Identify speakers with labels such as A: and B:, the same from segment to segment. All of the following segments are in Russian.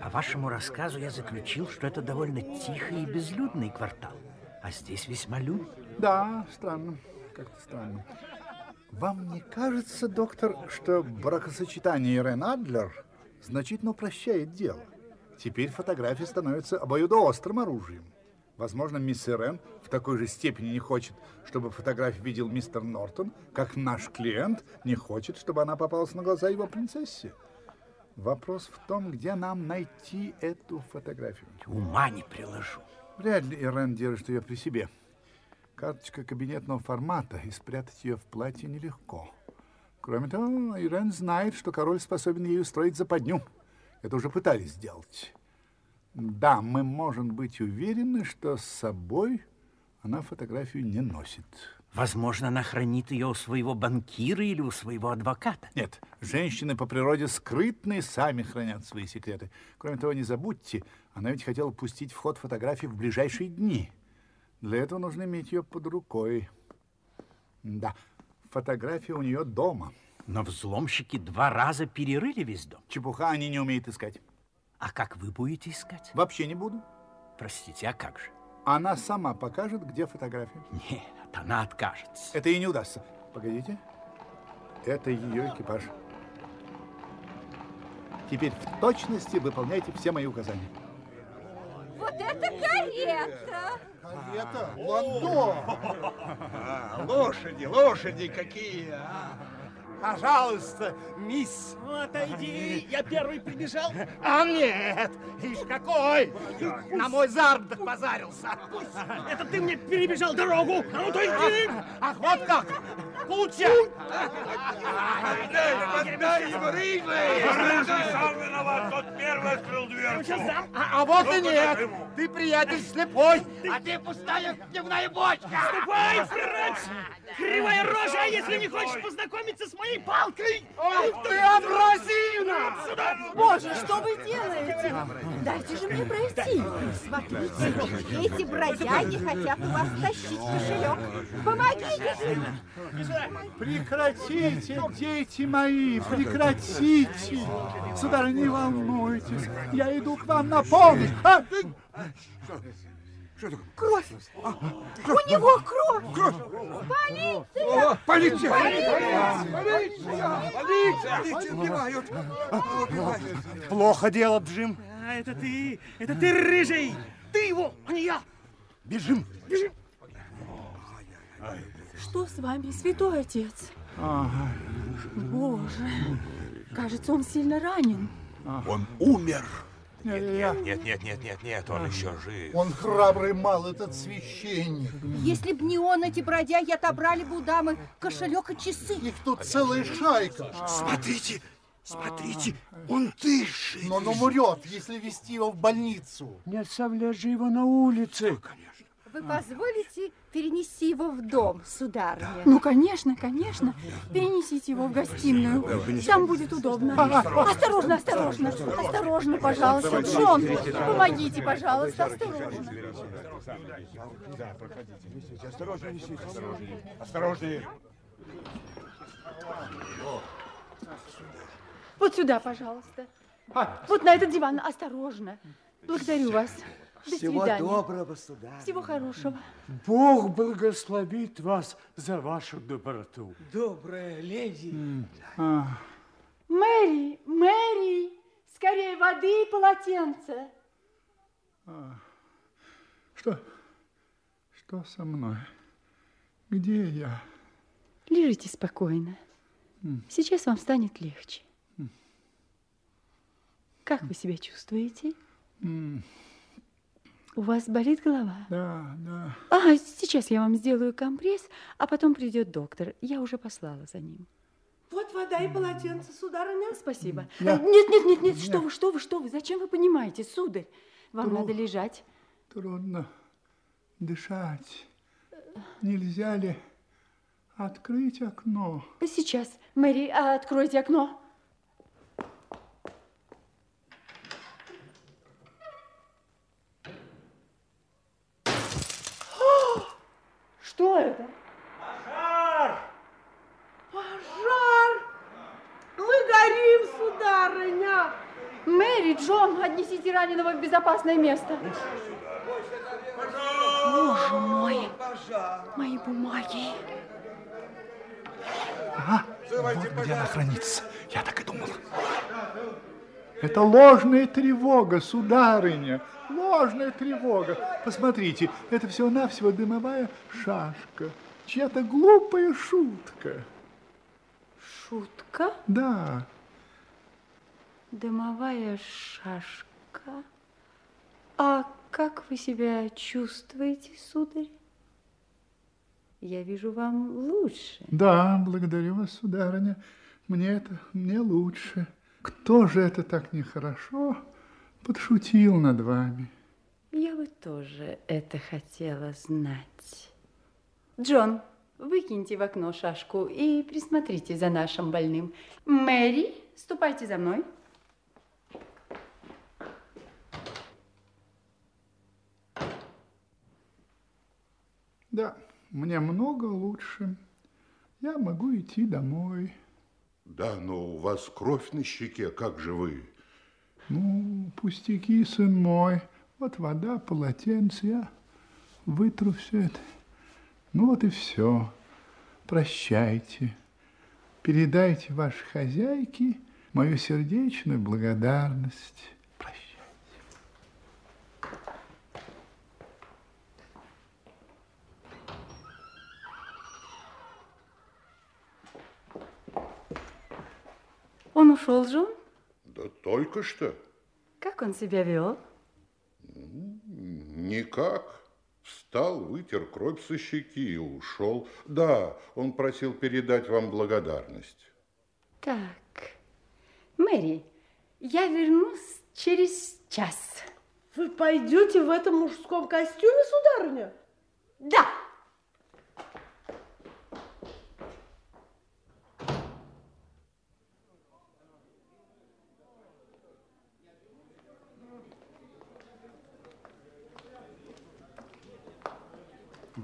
A: По вашему рассказу я заключил, что это довольно тихий и безлюдный квартал. А здесь весьма людно.
B: Да, странно. Как-то странно. Вам не кажется, доктор, что бракосочетание Ирен Адлер значительно упрощает дело? Теперь фотография становится обоюдоострым оружием. Возможно, мисс Ирен в такой же степени не хочет, чтобы фотографию видел мистер Нортон, как наш клиент не хочет, чтобы она попалась на глаза его принцессе. Вопрос в том, где нам найти эту фотографию.
A: Ума не приложу.
B: Вряд ли Ирен держит ее при себе. Карточка кабинетного формата, и спрятать ее в платье нелегко. Кроме того, Ирен знает, что король способен ей устроить западню. Это уже пытались сделать. Да, мы можем быть уверены, что с собой она фотографию не носит.
A: Возможно, она хранит ее у своего банкира или у своего адвоката.
B: Нет, женщины по природе скрытные, сами хранят свои секреты. Кроме того, не забудьте, она ведь хотела пустить в ход фотографии в ближайшие дни. Для этого нужно иметь ее под рукой. Да, фотография у нее дома.
A: Но взломщики два раза перерыли весь дом.
B: Чепуха они не умеют искать.
A: А как вы будете искать?
B: Вообще не буду.
A: Простите, а как же?
B: Она сама покажет, где фотография.
A: Нет, она откажется.
B: Это ей не удастся. Погодите. Это ее экипаж. Теперь в точности выполняйте все мои указания.
C: Вот это карета!
D: Карета? Ландо!
E: А, лошади, лошади какие! А?
F: Пожалуйста, мисс.
G: Ну, отойди, я первый прибежал.
F: А нет, ишь какой! На мой заработок позарился.
G: Это ты мне перебежал дорогу. А ну, то иди.
F: Ах, вот как! Куча!
E: Отдай ему рыжий!
H: сам виноват, тот первый открыл дверь.
G: Сейчас дам.
F: А, а вот и нет! Ты, приятель, слепой, а ты пустая пивная бочка!
G: Ступай прочь! Кривая рожа, если не хочешь познакомиться с моей палкой!
F: Ах ты, абразина!
G: Сюда!
C: Боже, что вы делаете? Дайте же мне пройти. Смотрите, эти бродяги хотят у вас тащить кошелек. Помогите же!
B: Прекратите, дети мои, прекратите. Сударь, не волнуйтесь, я иду к вам на помощь. А, ты-
C: Кровь! У него кровь! Полиция!
E: Полиция! Полиция! Полиция! Убивают! Убивают!
F: Плохо дело, Джим.
G: А, это ты, это ты рыжий! Ты его, а не я!
F: Бежим.
G: Бежим!
I: Что с вами, святой отец? Боже, кажется, он сильно ранен.
H: Он умер.
B: я-
H: Нет, нет, нет, нет, нет, он еще жив.
D: Он храбрый мал, этот священник.
C: Если б не он, эти бродяги отобрали бы у дамы кошелек и часы.
D: Их тут целая шайка.
H: Смотрите, смотрите, он дышит.
D: Но он умрет, если вести его в больницу.
F: Не оставлять же его на улице.
C: Вы позволите перенести его в дом, сударыня?
I: Ну, конечно, конечно. Перенесите его в гостиную. Там будет удобно. Осторожно, осторожно. Осторожно, пожалуйста. Джон, помогите, пожалуйста, осторожно.
E: Осторожнее, несите, осторожнее. Осторожнее.
I: Вот сюда, пожалуйста. Вот на этот диван. Осторожно. Благодарю вас. До свидания.
F: доброго, сударь.
I: Всего хорошего.
F: Бог благословит вас за вашу доброту.
G: Добрая леди.
I: Мэри, Мэри, скорее воды и полотенце.
B: Что? Что со мной? Где я?
I: Лежите спокойно. Сейчас вам станет легче. Как вы себя чувствуете? У вас болит голова?
B: Да, да.
I: А, сейчас я вам сделаю компресс, а потом придет доктор. Я уже послала за ним.
G: Вот вода и полотенце, сударыня.
I: Спасибо.
B: Я-
I: Э, Нет, нет, нет, нет, что вы, что вы, что вы, зачем вы понимаете, сударь? Вам
B: Тру-
I: надо лежать.
B: Трудно дышать. Нельзя ли открыть окно?
I: Сейчас, Мэри, а, откройте окно. Что это?
G: Пожар! Пожар!
I: Джон, отнесите раненого в безопасное место. Боже мой, мои бумаги.
B: А, вот где она хранится. Я так и думал. Это ложная тревога, сударыня. Ложная тревога. Посмотрите, это всего-навсего дымовая шашка. Чья-то глупая шутка.
I: Шутка?
B: Да.
I: Дымовая шашка. А как вы себя чувствуете, сударь? Я вижу, вам лучше.
B: Да, благодарю вас, сударыня. Мне это, мне лучше. Кто же это так нехорошо подшутил над вами?
I: Я бы тоже это хотела знать. Джон, выкиньте в окно шашку и присмотрите за нашим больным. Мэри, ступайте за мной.
B: Да, мне много лучше. Я могу идти домой.
J: Да, но у вас кровь на щеке, как же вы?
B: Ну, пустяки, сын мой. Вот вода, полотенце, я вытру все это. Ну вот и все. Прощайте. Передайте вашей хозяйке мою сердечную благодарность.
I: Он ушел, Джон?
J: Да только что.
I: Как он себя вел?
J: Никак. Встал, вытер кровь со щеки и ушел. Да, он просил передать вам благодарность.
I: Так, Мэри, я вернусь через час.
C: Вы пойдете в этом мужском костюме, сударыня?
I: Да.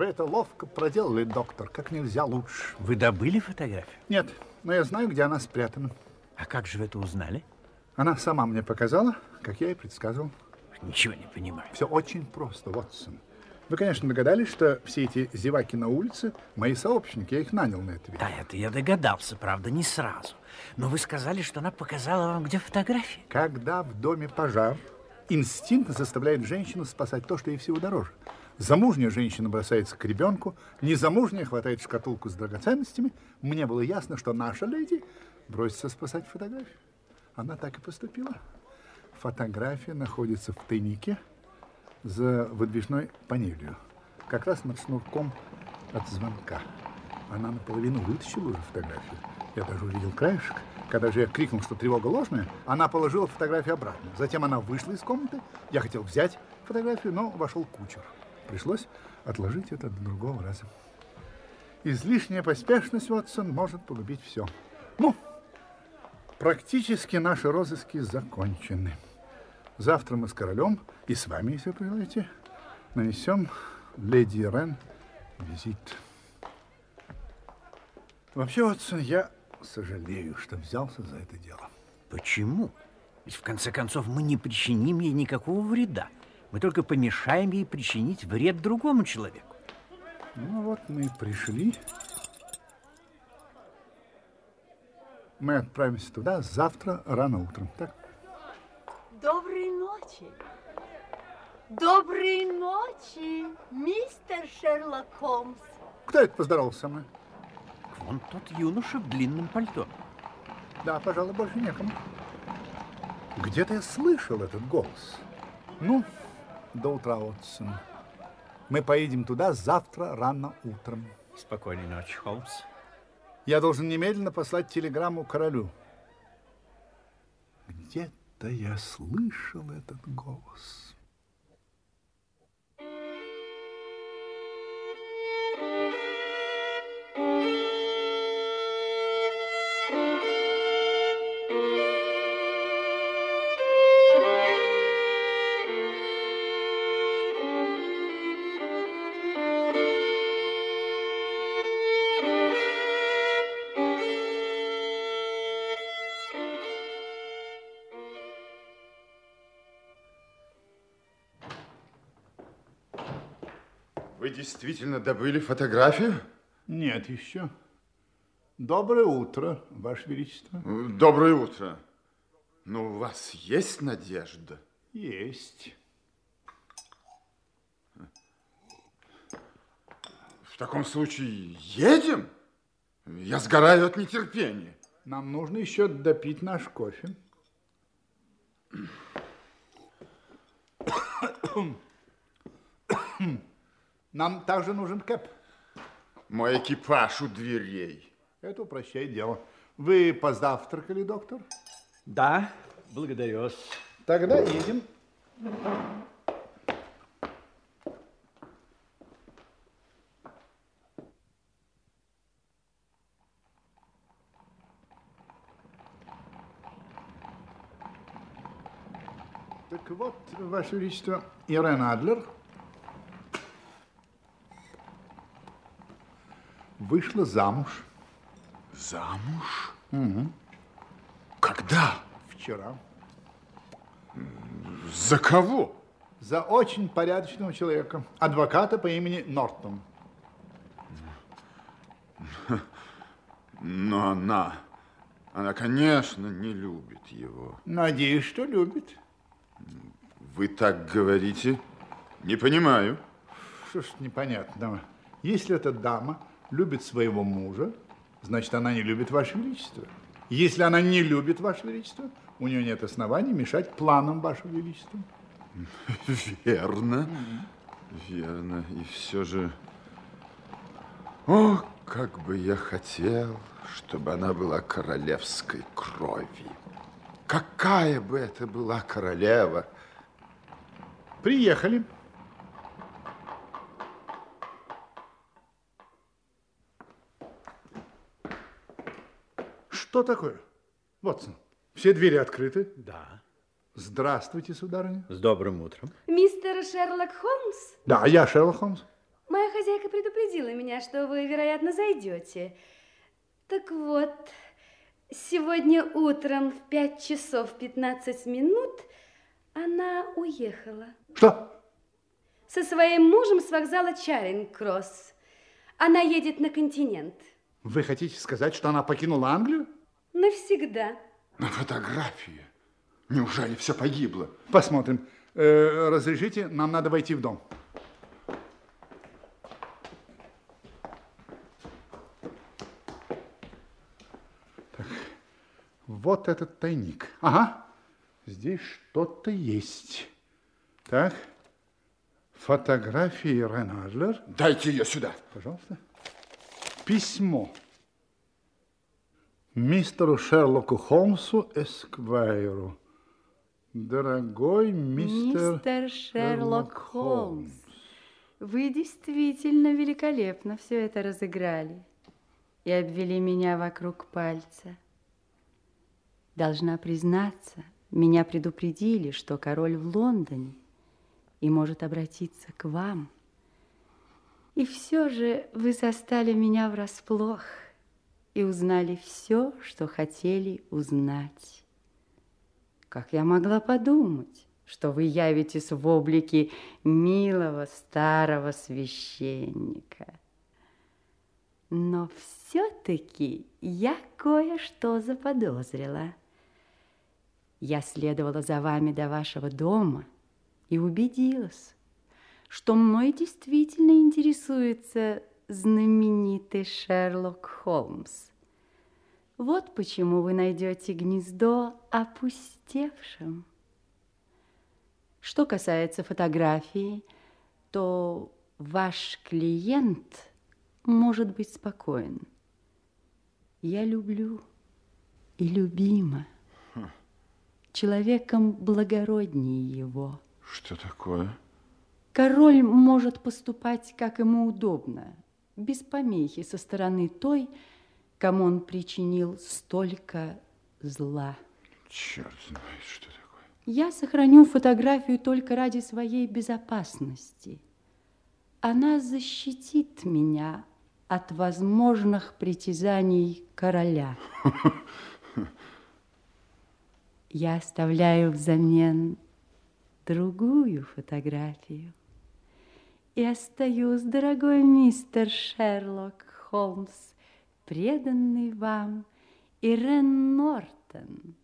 B: Вы это ловко проделали, доктор, как нельзя лучше.
A: Вы добыли фотографию?
B: Нет, но я знаю, где она спрятана.
A: А как же вы это узнали?
B: Она сама мне показала, как я и предсказывал.
A: Ничего не понимаю.
B: Все очень просто, Ватсон. Вы, конечно, догадались, что все эти зеваки на улице мои сообщники, я их нанял на это.
A: Да, это я догадался, правда, не сразу. Но вы сказали, что она показала вам, где фотографии.
B: Когда в доме пожар, инстинкт заставляет женщину спасать то, что ей всего дороже. Замужняя женщина бросается к ребенку, незамужняя хватает шкатулку с драгоценностями. Мне было ясно, что наша леди бросится спасать фотографию. Она так и поступила. Фотография находится в тайнике за выдвижной панелью, как раз над шнурком от звонка. Она наполовину вытащила уже фотографию. Я даже увидел краешек. Когда же я крикнул, что тревога ложная, она положила фотографию обратно. Затем она вышла из комнаты. Я хотел взять фотографию, но вошел кучер. Пришлось отложить это до другого раза. Излишняя поспешность, Ватсон, может погубить все. Ну, практически наши розыски закончены. Завтра мы с королем и с вами, если пожелаете, нанесем леди Рен визит. Вообще, Ватсон, я сожалею, что взялся за это дело.
A: Почему? Ведь в конце концов мы не причиним ей никакого вреда. Мы только помешаем ей причинить вред другому человеку.
B: Ну вот мы и пришли. Мы отправимся туда завтра рано утром, так?
C: Доброй ночи. Доброй ночи, мистер Шерлок Холмс.
B: Кто это поздоровался со мной?
A: Вон тот юноша в длинном пальто.
B: Да, пожалуй, больше некому. Где-то я слышал этот голос. Ну, до утра, Отсон. Мы поедем туда завтра рано утром.
A: Спокойной ночи, Холмс.
B: Я должен немедленно послать телеграмму королю. Где-то я слышал этот голос.
E: Действительно добыли фотографию?
B: Нет еще. Доброе утро, Ваше Величество.
E: Доброе утро. Но у вас есть надежда?
B: Есть.
E: В таком случае едем? Я сгораю от нетерпения.
B: Нам нужно еще допить наш кофе. Нам также нужен кэп.
E: Мой экипаж у дверей.
B: Это упрощает дело. Вы позавтракали, доктор?
A: Да, благодарю вас.
B: Тогда едем. Так вот, Ваше Величество, Ирен Адлер вышла замуж.
E: Замуж?
B: Угу.
E: Когда?
B: Вчера.
E: За кого?
B: За очень порядочного человека, адвоката по имени Нортон.
E: Но она, она, конечно, не любит его.
B: Надеюсь, что любит.
E: Вы так говорите? Не понимаю.
B: Что ж непонятного? Если эта дама любит своего мужа, значит, она не любит Ваше Величество. Если она не любит Ваше Величество, у нее нет оснований мешать планам Вашего Величества.
E: Верно. Верно. И все же... О, как бы я хотел, чтобы она была королевской крови. Какая бы это была королева?
B: Приехали. Что такое? Вотсон, все двери открыты?
A: Да.
B: Здравствуйте, сударыня.
A: С добрым утром.
K: Мистер Шерлок Холмс?
B: Да, я Шерлок Холмс.
K: Моя хозяйка предупредила меня, что вы, вероятно, зайдете. Так вот, сегодня утром в 5 часов 15 минут она уехала.
B: Что?
K: Со своим мужем с вокзала Чаринг-Кросс. Она едет на континент.
B: Вы хотите сказать, что она покинула Англию?
K: Навсегда.
E: На фотографии. Неужели все погибло?
B: Посмотрим. Э, разрешите, нам надо войти в дом. Так, вот этот тайник. Ага, здесь что-то есть. Так, фотографии Рен Адлер.
E: Дайте ее сюда.
B: Пожалуйста. Письмо. Мистеру Шерлоку Холмсу Эсквайру. Дорогой мистер,
I: Мистер Шерлок Холмс, вы действительно великолепно все это разыграли и обвели меня вокруг пальца. Должна признаться, меня предупредили, что король в Лондоне и может обратиться к вам. И все же вы застали меня врасплох и узнали все, что хотели узнать. Как я могла подумать, что вы явитесь в облике милого старого священника? Но все-таки я кое-что заподозрила. Я следовала за вами до вашего дома и убедилась, что мной действительно интересуется знаменитый Шерлок Холмс. Вот почему вы найдете гнездо опустевшим. Что касается фотографии, то ваш клиент может быть спокоен. Я люблю и любима. Человеком благороднее его.
E: Что такое?
I: Король может поступать, как ему удобно, без помехи со стороны той, кому он причинил столько зла.
E: Черт знает, что такое.
I: Я сохраню фотографию только ради своей безопасности. Она защитит меня от возможных притязаний короля. Я оставляю взамен другую фотографию. И остаюсь, дорогой мистер Шерлок Холмс, преданный вам Ирен Нортон,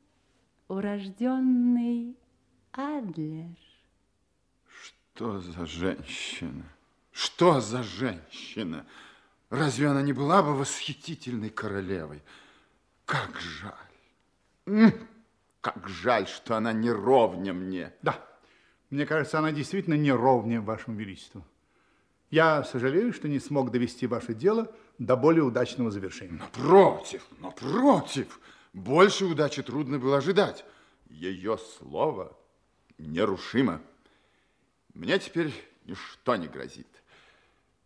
I: урожденный Адлер.
E: Что за женщина? Что за женщина? Разве она не была бы восхитительной королевой? Как жаль. Как жаль, что она не ровня мне.
B: Да, мне кажется, она действительно не ровня вашему величеству. Я сожалею, что не смог довести ваше дело до более удачного завершения.
E: Напротив, напротив, больше удачи трудно было ожидать. Ее слово нерушимо. Мне теперь ничто не грозит.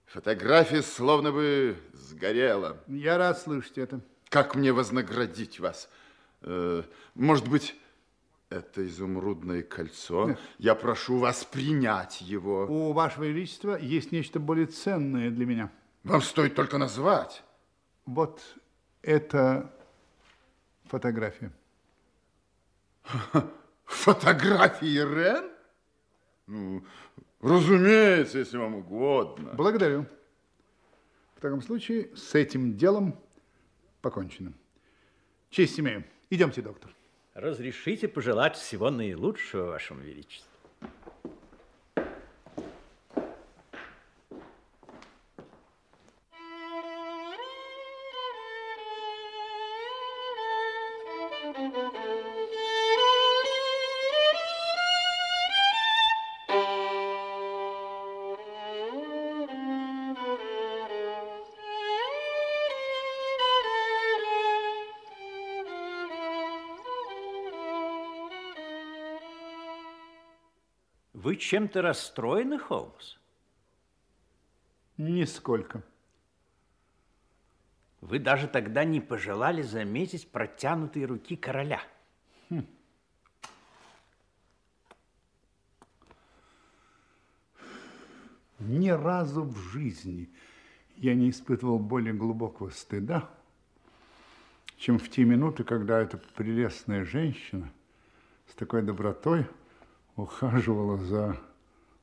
E: Фотография словно бы сгорела.
B: Я рад слышать это.
E: Как мне вознаградить вас? Э, может быть, это изумрудное кольцо? Я прошу вас принять его.
B: У вашего величества есть нечто более ценное для меня.
E: Вам стоит только назвать.
B: Вот это фотография.
E: Фотографии Рен? Ну, разумеется, если вам угодно.
B: Благодарю. В таком случае с этим делом покончено. Честь имею. Идемте, доктор.
A: Разрешите пожелать всего наилучшего, Вашему Величеству. Вы чем-то расстроены, Холмс?
B: Нисколько.
A: Вы даже тогда не пожелали заметить протянутые руки короля.
B: Хм. Ни разу в жизни я не испытывал более глубокого стыда, чем в те минуты, когда эта прелестная женщина с такой добротой ухаживала за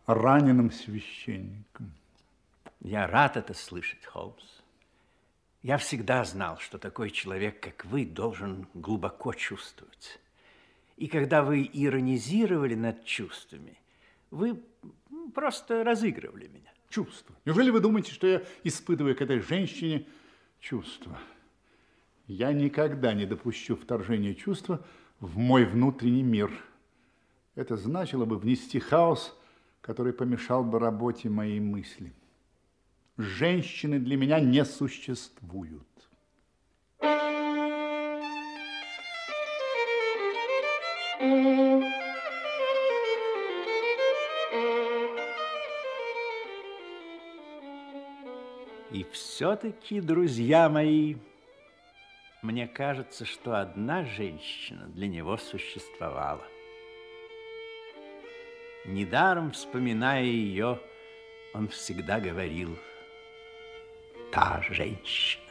B: раненым священником.
A: Я рад это слышать, Холмс. Я всегда знал, что такой человек, как вы, должен глубоко чувствовать. И когда вы иронизировали над чувствами, вы просто разыгрывали меня.
B: Чувства. Неужели вы думаете, что я испытываю к этой женщине чувства? Я никогда не допущу вторжения чувства в мой внутренний мир – это значило бы внести хаос, который помешал бы работе моей мысли. Женщины для меня не существуют.
A: И все-таки, друзья мои, мне кажется, что одна женщина для него существовала. Недаром, вспоминая ее, он всегда говорил «та женщина».